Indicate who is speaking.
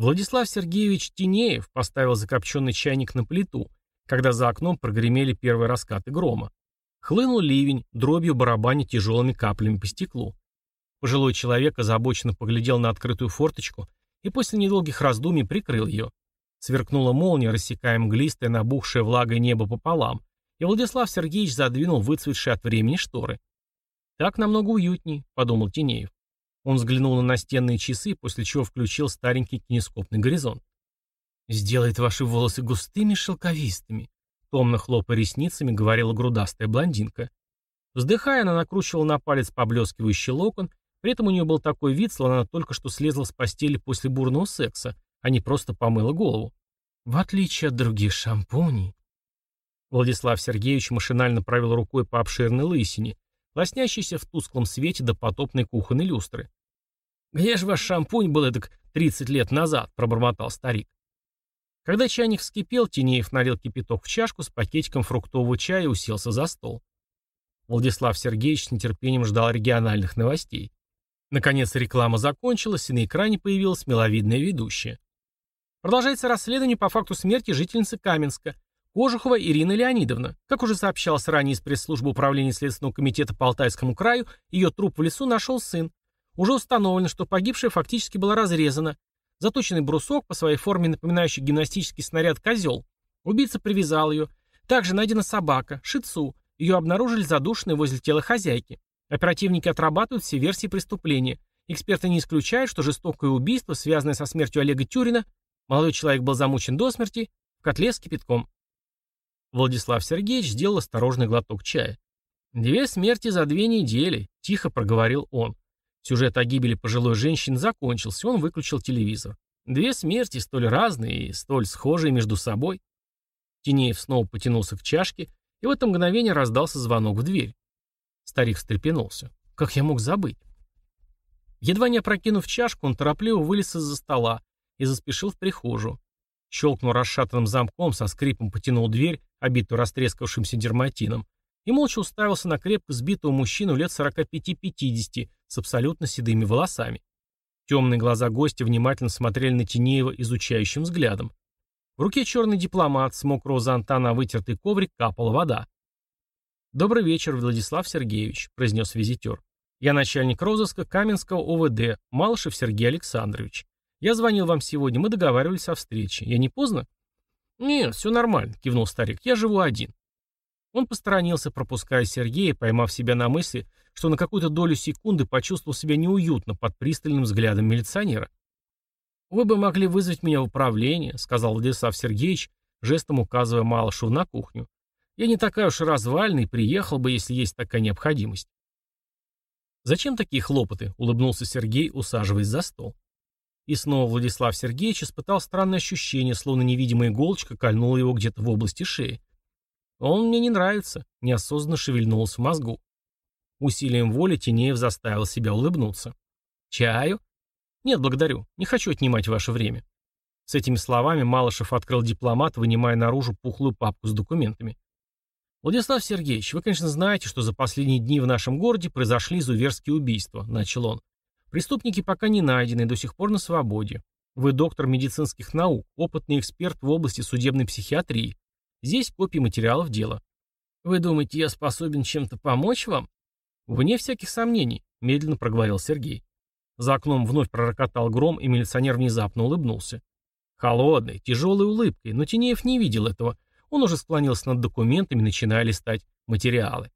Speaker 1: Владислав Сергеевич Тинеев поставил закопченный чайник на плиту, когда за окном прогремели первые раскаты грома. Хлынул ливень, дробью барабаня тяжелыми каплями по стеклу. Пожилой человек озабоченно поглядел на открытую форточку и после недолгих раздумий прикрыл ее. Сверкнула молния, рассекая мглистое, набухшее влагой небо пополам, и Владислав Сергеевич задвинул выцветшие от времени шторы. «Так намного уютней», — подумал Тинеев. Он взглянул на настенные часы, после чего включил старенький кинескопный горизонт. «Сделает ваши волосы густыми шелковистыми», — томно хлопая ресницами, говорила грудастая блондинка. Вздыхая, она накручивала на палец поблескивающий локон, при этом у нее был такой вид, словно она только что слезла с постели после бурного секса, а не просто помыла голову. В отличие от других шампуней. Владислав Сергеевич машинально провел рукой по обширной лысине, лоснящейся в тусклом свете до потопной кухонной люстры. «Где же ваш шампунь был так 30 лет назад?» – пробормотал старик. Когда чайник вскипел, Тинеев налил кипяток в чашку с пакетиком фруктового чая и уселся за стол. Владислав Сергеевич с нетерпением ждал региональных новостей. Наконец реклама закончилась, и на экране появилась миловидная ведущая. Продолжается расследование по факту смерти жительницы Каменска, Кожухова Ирина Леонидовна. Как уже сообщалось ранее из пресс-службы управления Следственного комитета по Алтайскому краю, ее труп в лесу нашел сын. Уже установлено, что погибшая фактически была разрезана. Заточенный брусок, по своей форме напоминающий гимнастический снаряд козел. Убийца привязал ее. Также найдена собака, шицу. Ее обнаружили задушенной возле тела хозяйки. Оперативники отрабатывают все версии преступления. Эксперты не исключают, что жестокое убийство, связанное со смертью Олега Тюрина, молодой человек был замучен до смерти, в котле с кипятком. Владислав Сергеевич сделал осторожный глоток чая. «Две смерти за две недели», — тихо проговорил он. Сюжет о гибели пожилой женщины закончился, он выключил телевизор. Две смерти, столь разные и столь схожие между собой. Тинеев снова потянулся к чашке, и в это мгновение раздался звонок в дверь. Старик встрепенулся. «Как я мог забыть?» Едва не опрокинув чашку, он торопливо вылез из-за стола и заспешил в прихожую. Щелкнул расшатанным замком, со скрипом потянул дверь, обитую растрескавшимся дерматином, и молча уставился на крепко сбитого мужчину лет 45-50 с абсолютно седыми волосами. Темные глаза гостя внимательно смотрели на Тинеева изучающим взглядом. В руке черный дипломат, с мокрого зонта на вытертый коврик капала вода. «Добрый вечер, Владислав Сергеевич», — произнес визитер. «Я начальник розыска Каменского ОВД, Малышев Сергей Александрович. Я звонил вам сегодня, мы договаривались о встрече. Я не поздно?» «Нет, все нормально», — кивнул старик. «Я живу один». Он посторонился, пропуская Сергея, поймав себя на мысли, что на какую-то долю секунды почувствовал себя неуютно под пристальным взглядом милиционера. «Вы бы могли вызвать меня в управление», — сказал Владислав Сергеевич, жестом указывая Малышеву на кухню. «Я не такая уж развальный, приехал бы, если есть такая необходимость». «Зачем такие хлопоты?» — улыбнулся Сергей, усаживаясь за стол. И снова Владислав Сергеевич испытал странное ощущение, словно невидимая иголочка кольнула его где-то в области шеи. «Он мне не нравится», — неосознанно шевельнулся в мозгу. Усилием воли Тинеев заставил себя улыбнуться. «Чаю?» «Нет, благодарю. Не хочу отнимать ваше время». С этими словами Малышев открыл дипломат, вынимая наружу пухлую папку с документами. «Владислав Сергеевич, вы, конечно, знаете, что за последние дни в нашем городе произошли изуверские убийства», — начал он. «Преступники пока не найдены до сих пор на свободе. Вы доктор медицинских наук, опытный эксперт в области судебной психиатрии. Здесь копии материалов дела. Вы думаете, я способен чем-то помочь вам? Вне всяких сомнений, медленно проговорил Сергей. За окном вновь пророкотал гром, и милиционер внезапно улыбнулся. Холодной, тяжелой улыбкой, но Тинеев не видел этого. Он уже склонился над документами, начиная листать материалы.